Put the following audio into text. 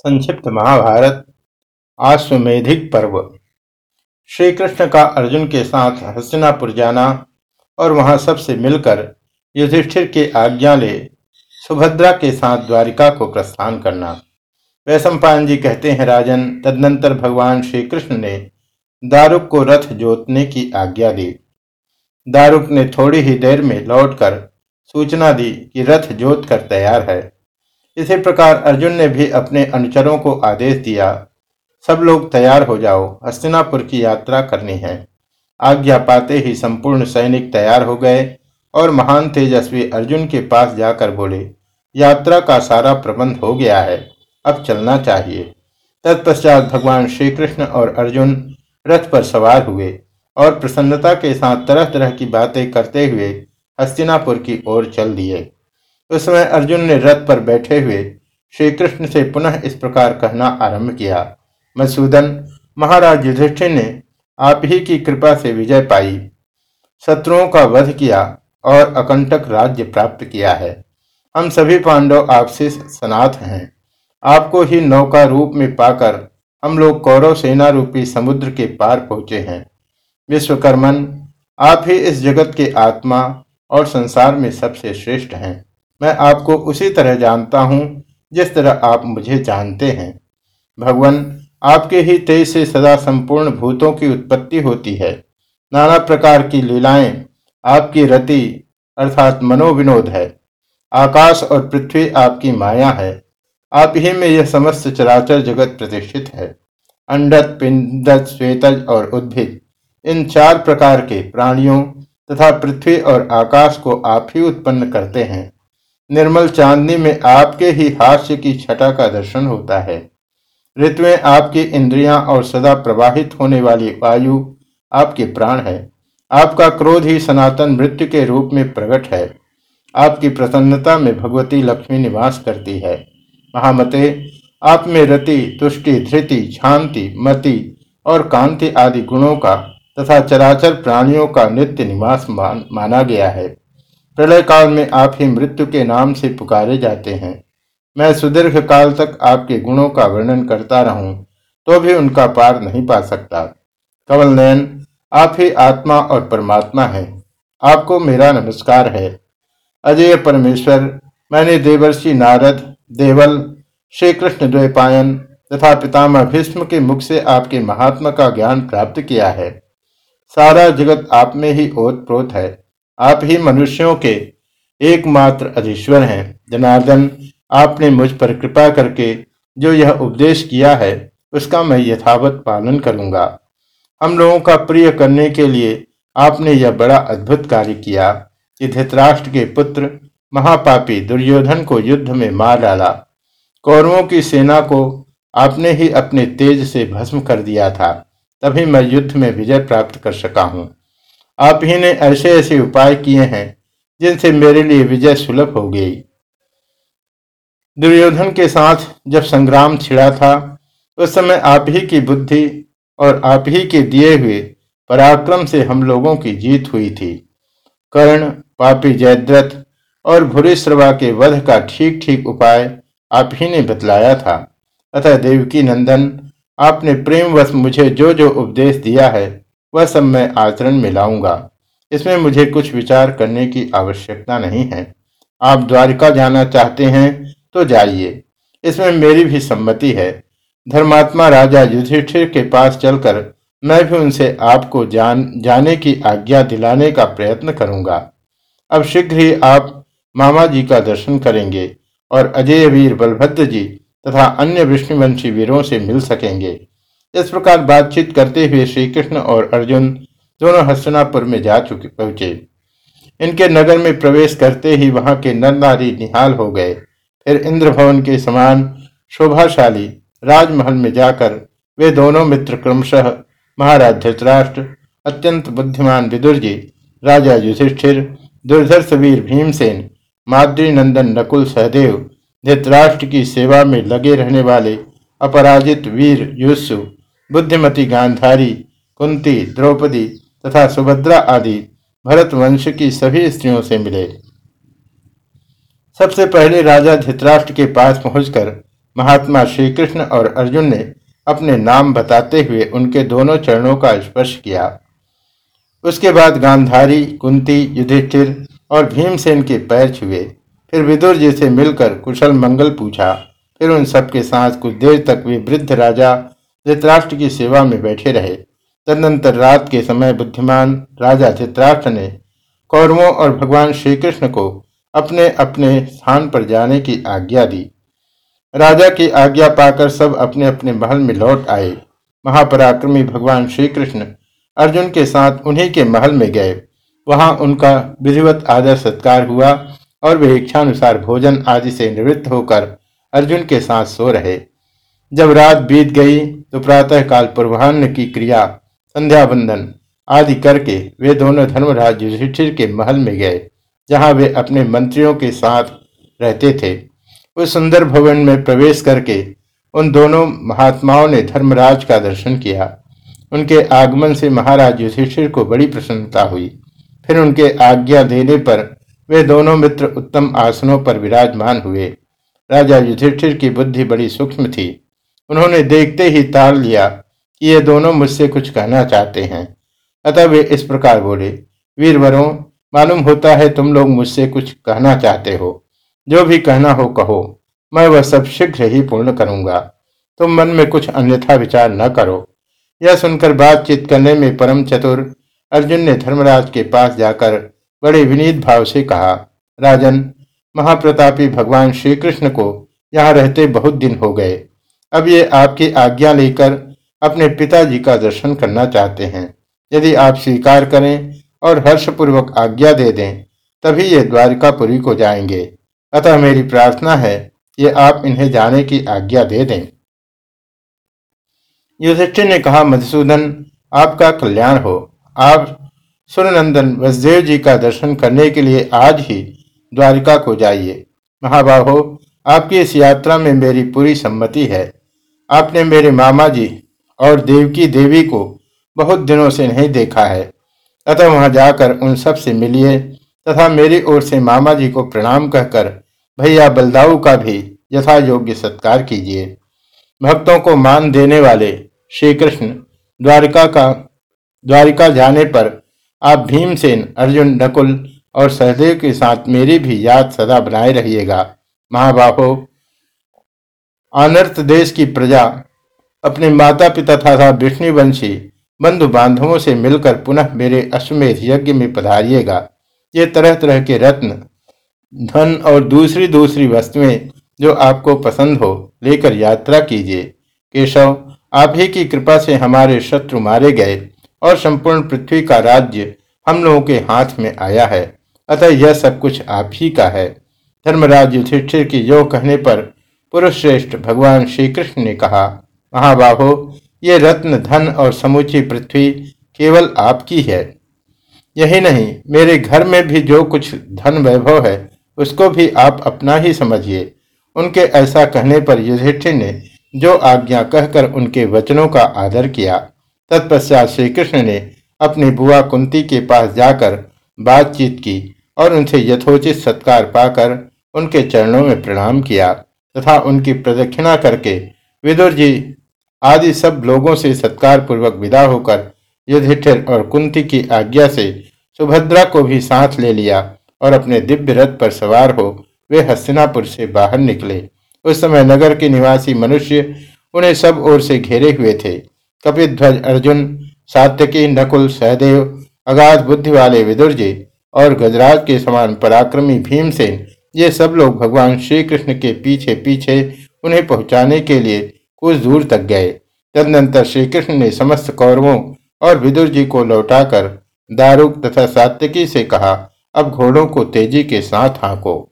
संक्षिप्त महाभारत आश्वेधिक पर्व। श्री कृष्ण का अर्जुन के साथ हस्तिनापुर जाना और वहाँ सबसे मिलकर युधिष्ठिर के आज्ञा ले सुभद्रा के साथ द्वारिका को प्रस्थान करना। वैशंपायन जी कहते हैं, राजन, तदनंतर भगवान श्री कृष्ण ने दारुक को रथ जोतने की आज्ञा दी। दारुक ने थोड़ी ही देर में लौटकर सूचना दी कि रथ जोत कर तैयार है। इसी प्रकार अर्जुन ने भी अपने अनुचरों को आदेश दिया, सब लोग तैयार हो जाओ, हस्तिनापुर की यात्रा करनी है। आज्ञा पाते ही संपूर्ण सैनिक तैयार हो गए और महान तेजस्वी अर्जुन के पास जाकर बोले, यात्रा का सारा प्रबंध हो गया है, अब चलना चाहिए। तत्पश्चात भगवान श्री कृष्ण और अर्जुन रथ पर सवार हुए और प्रसन्नता के साथ तरह तरह की बातें करते हुए हस्तिनापुर की ओर चल दिए। उस समय अर्जुन ने रथ पर बैठे हुए श्री कृष्ण से पुनः इस प्रकार कहना आरंभ किया मसूदन महाराज युधिष्ठिर ने आप ही की कृपा से विजय पाई। शत्रुओं का वध किया और अकंटक राज्य प्राप्त किया है। हम सभी पांडव आपसे सनाथ हैं। आपको ही नौका रूप में पाकर हम लोग कौरव सेना रूपी समुद्र के पार पहुँचे हैं। विश्वकर्मन, आप ही इस जगत के आत्मा और संसार में सबसे श्रेष्ठ हैं। मैं आपको उसी तरह जानता हूँ, जिस तरह आप मुझे जानते हैं। भगवान, आपके ही तेज से सदा संपूर्ण भूतों की उत्पत्ति होती है। नाना प्रकार की लीलाएँ, आपकी रति, अर्थात मनोविनोद है। आकाश और पृथ्वी आपकी माया है। आप ही में यह समस्त चराचर जगत प्रतिष्ठित है। अंडत पिंडत श्वेतज और उद्भिद, इन चार प्रकार के प्राणियों तथा पृथ्वी और आकाश को आप ही उत्पन्न करते हैं। निर्मल चांदनी में आपके ही हास्य की छटा का दर्शन होता है। ऋतुएँ आपकी इंद्रियाँ और सदा प्रवाहित होने वाली वायु आपके प्राण है। आपका क्रोध ही सनातन मृत्यु के रूप में प्रकट है। आपकी प्रसन्नता में भगवती लक्ष्मी निवास करती है। महामते आप में रति तुष्टि धृति शांति मति और कांति आदि गुणों का तथा चराचर प्राणियों का नित्य निवास मान, माना गया है। प्रलय काल में आप ही मृत्यु के नाम से पुकारे जाते हैं। मैं सुदीर्घ काल तक आपके गुणों का वर्णन करता रहूँ तो भी उनका पार नहीं पा सकता। कवल नयन, आप ही आत्मा और परमात्मा है। आपको मेरा नमस्कार है। अजय परमेश्वर, मैंने देवर्षि नारद, देवल श्री कृष्ण द्वैपायन तथा पितामह भीष्म के मुख से आपके महात्मा का ज्ञान प्राप्त किया है। सारा जगत आप में ही ओत प्रोत है। आप ही मनुष्यों के एकमात्र अधीश्वर हैं। जनार्दन, आपने मुझ पर कृपा करके जो यह उपदेश किया है, उसका मैं यथावत पालन करूँगा। हम लोगों का प्रिय करने के लिए आपने यह बड़ा अद्भुत कार्य किया कि धृतराष्ट्र के पुत्र महापापी दुर्योधन को युद्ध में मार डाला। कौरवों की सेना को आपने ही अपने तेज से भस्म कर दिया था। तभी मैं युद्ध में विजय प्राप्त कर सका हूँ। आप ही ने ऐसे ऐसे उपाय किए हैं, जिनसे मेरे लिए विजय सुलभ हो गई। दुर्योधन के साथ जब संग्राम छिड़ा था, उस समय आप ही की बुद्धि और आप ही के दिए हुए पराक्रम से हम लोगों की जीत हुई थी। कर्ण, पापी जयद्रथ और भूरिश्रवा के वध का ठीक ठीक उपाय आप ही ने बतलाया था। अतः देवकी नंदन, आपने प्रेमवश मुझे जो जो उपदेश दिया है वह सब मैं आचरण में लाऊँगा। इसमें मुझे कुछ विचार करने की आवश्यकता नहीं है। आप द्वारिका जाना चाहते हैं तो जाइए। इसमें मेरी भी सम्मति है। धर्मात्मा राजा युधिष्ठिर के पास चलकर मैं भी उनसे आपको जान, जाने की आज्ञा दिलाने का प्रयत्न करूँगा। अब शीघ्र ही आप मामा जी का दर्शन करेंगे और अजय वीर बलभद्र जी तथा अन्य विष्णुवंशी वीरों से मिल सकेंगे। इस प्रकार बातचीत करते हुए श्री कृष्ण और अर्जुन दोनों हस्तनापुर में जा चुके, पहुँचे। इनके नगर में प्रवेश करते ही वहाँ के नर नारी निहाल हो गए। फिर इंद्र भवन के समान शोभाशाली राजमहल में जाकर वे दोनों मित्र क्रमशः महाराज धृतराष्ट्र, अत्यंत बुद्धिमान विदुर जी, राजा युधिष्ठिर, दुर्धर्ष वीर भीमसेन, माद्री नंदन नकुल सहदेव, धृतराष्ट्र की सेवा में लगे रहने वाले अपराजित वीर युसु बुद्धिमती गांधारी, कुंती, द्रौपदी तथा सुभद्रा आदि भरत वंश की सभी स्त्रियों से मिले। सबसे पहले राजा धित्राष्ट्र के पास पहुंचकर महात्मा श्री कृष्ण और अर्जुन ने अपने नाम बताते हुए उनके दोनों चरणों का स्पर्श किया। उसके बाद गांधारी, कुंती, युधिष्ठिर और भीमसेन के पैर छुए। फिर विदुर जी से मिलकर कुशल मंगल पूछा। फिर उन सबके साथ कुछ देर तक वे वृद्ध राजा धृतराष्ट्र की सेवा में बैठे रहे। तदनंतर रात के समय बुद्धिमान राजा धृतराष्ट्र ने कौरवों और भगवान श्री कृष्ण को अपने अपने स्थान पर जाने की आज्ञा दी। राजा की आज्ञा पाकर सब अपने अपने महल में लौट आए। महापराक्रमी भगवान श्री कृष्ण अर्जुन के साथ उन्हीं के महल में गए। वहाँ उनका विधिवत आदर सत्कार हुआ और वे इच्छानुसार भोजन आदि से निवृत्त होकर अर्जुन के साथ सो रहे। जब रात बीत गई तो प्रातः काल पूर्वान्न की क्रिया संध्या बंदन आदि करके वे दोनों धर्मराज युधिष्ठिर के महल में गए, जहाँ वे अपने मंत्रियों के साथ रहते थे। उस सुंदर भवन में प्रवेश करके उन दोनों महात्माओं ने धर्मराज का दर्शन किया। उनके आगमन से महाराज युधिष्ठिर को बड़ी प्रसन्नता हुई। फिर उनके आज्ञा देने पर वे दोनों मित्र उत्तम आसनों पर विराजमान हुए। राजा युधिष्ठिर की बुद्धि बड़ी सूक्ष्म थी। उन्होंने देखते ही ताल लिया कि ये दोनों मुझसे कुछ कहना चाहते हैं। अतः वे इस प्रकार बोले, वीरवरों, मालूम होता है तुम लोग मुझसे कुछ कहना चाहते हो। जो भी कहना हो कहो, मैं वह सब शीघ्र ही पूर्ण करूँगा। तुम मन में कुछ अन्यथा विचार न करो। यह सुनकर बातचीत करने में परम चतुर अर्जुन ने धर्मराज के पास जाकर बड़े विनीत भाव से कहा, राजन, महाप्रतापी भगवान श्री कृष्ण को यहाँ रहते बहुत दिन हो गए। अब ये आपकी आज्ञा लेकर अपने पिताजी का दर्शन करना चाहते हैं। यदि आप स्वीकार करें और हर्षपूर्वक आज्ञा दे दें, तभी ये द्वारिकापुरी को जाएँगे। अतः मेरी प्रार्थना है ये आप इन्हें जाने की आज्ञा दे दें। युधिष्ठिर ने कहा, मधुसूदन, आपका कल्याण हो। आप सुरनंदन वसुदेव जी का दर्शन करने के लिए आज ही द्वारिका को जाइए। महाबाहो, आपकी इस यात्रा में मेरी पूरी सम्मति है। आपने मेरे मामा जी और देवकी देवी को बहुत दिनों से नहीं देखा है। अतः वहाँ जाकर उन सबसे मिलिए तथा मेरी ओर से मामा जी को प्रणाम कहकर भैया बलदाऊ का भी यथा योग्य सत्कार कीजिए। भक्तों को मान देने वाले श्री कृष्ण द्वारिका का, द्वारिका जाने पर आप भीमसेन, अर्जुन, नकुल और सहदेव के साथ मेरी भी याद सदा बनाए रहिएगा। महाबाहो। अनर्थ देश की प्रजा, अपने माता पिता तथा विष्णुवंशी बंधु बांधवों से मिलकर पुनः मेरे अश्वमेध यज्ञ में पधारिएगा। ये तरह तरह के रत्न, धन और दूसरी दूसरी वस्तुएँ जो आपको पसंद हो, लेकर यात्रा कीजिए। केशव, आप ही की कृपा से हमारे शत्रु मारे गए और संपूर्ण पृथ्वी का राज्य हम लोगों के हाथ में आया है। अतः यह सब कुछ आप ही का है। धर्मराज युधिष्ठिर की यो कहने पर पुरुष श्रेष्ठ भगवान श्री कृष्ण ने कहा, महाबाहो, ये रत्न, धन और समूची पृथ्वी केवल आपकी है। यही नहीं, मेरे घर में भी जो कुछ धन वैभव है, उसको भी आप अपना ही समझिए। उनके ऐसा कहने पर युधिष्ठिर ने जो आज्ञा कहकर उनके वचनों का आदर किया, तत्पश्चात श्री कृष्ण ने अपनी बुआ कुंती के पास जाकर बातचीत की और उनसे यथोचित सत्कार पाकर उनके चरणों में प्रणाम किया। तथा उनकी प्रदक्षिणा करके विदुर जी आदि सब लोगों से सत्कार पूर्वक विदा होकर युधिष्ठिर और कुंती की आज्ञा से सुभद्रा को भी साथ ले लिया और अपने दिव्य रथ पर सवार हो वे हस्तिनापुर से बाहर निकले। उस समय नगर के निवासी मनुष्य उन्हें सब ओर से घेरे हुए थे। कपिध्वज, अर्जुन, सात्यकी, नकुल, सहदेव, अगाध बुद्धि वाले विदुर जी और गजराज के समान पराक्रमी भीमसेन ये सब लोग भगवान श्री कृष्ण के पीछे पीछे उन्हें पहुँचाने के लिए कुछ दूर तक गए। तदनंतर श्री कृष्ण ने समस्त कौरवों और विदुर जी को लौटाकर दारुक तथा सात्यकी से कहा, अब घोड़ों को तेज़ी के साथ हाँको।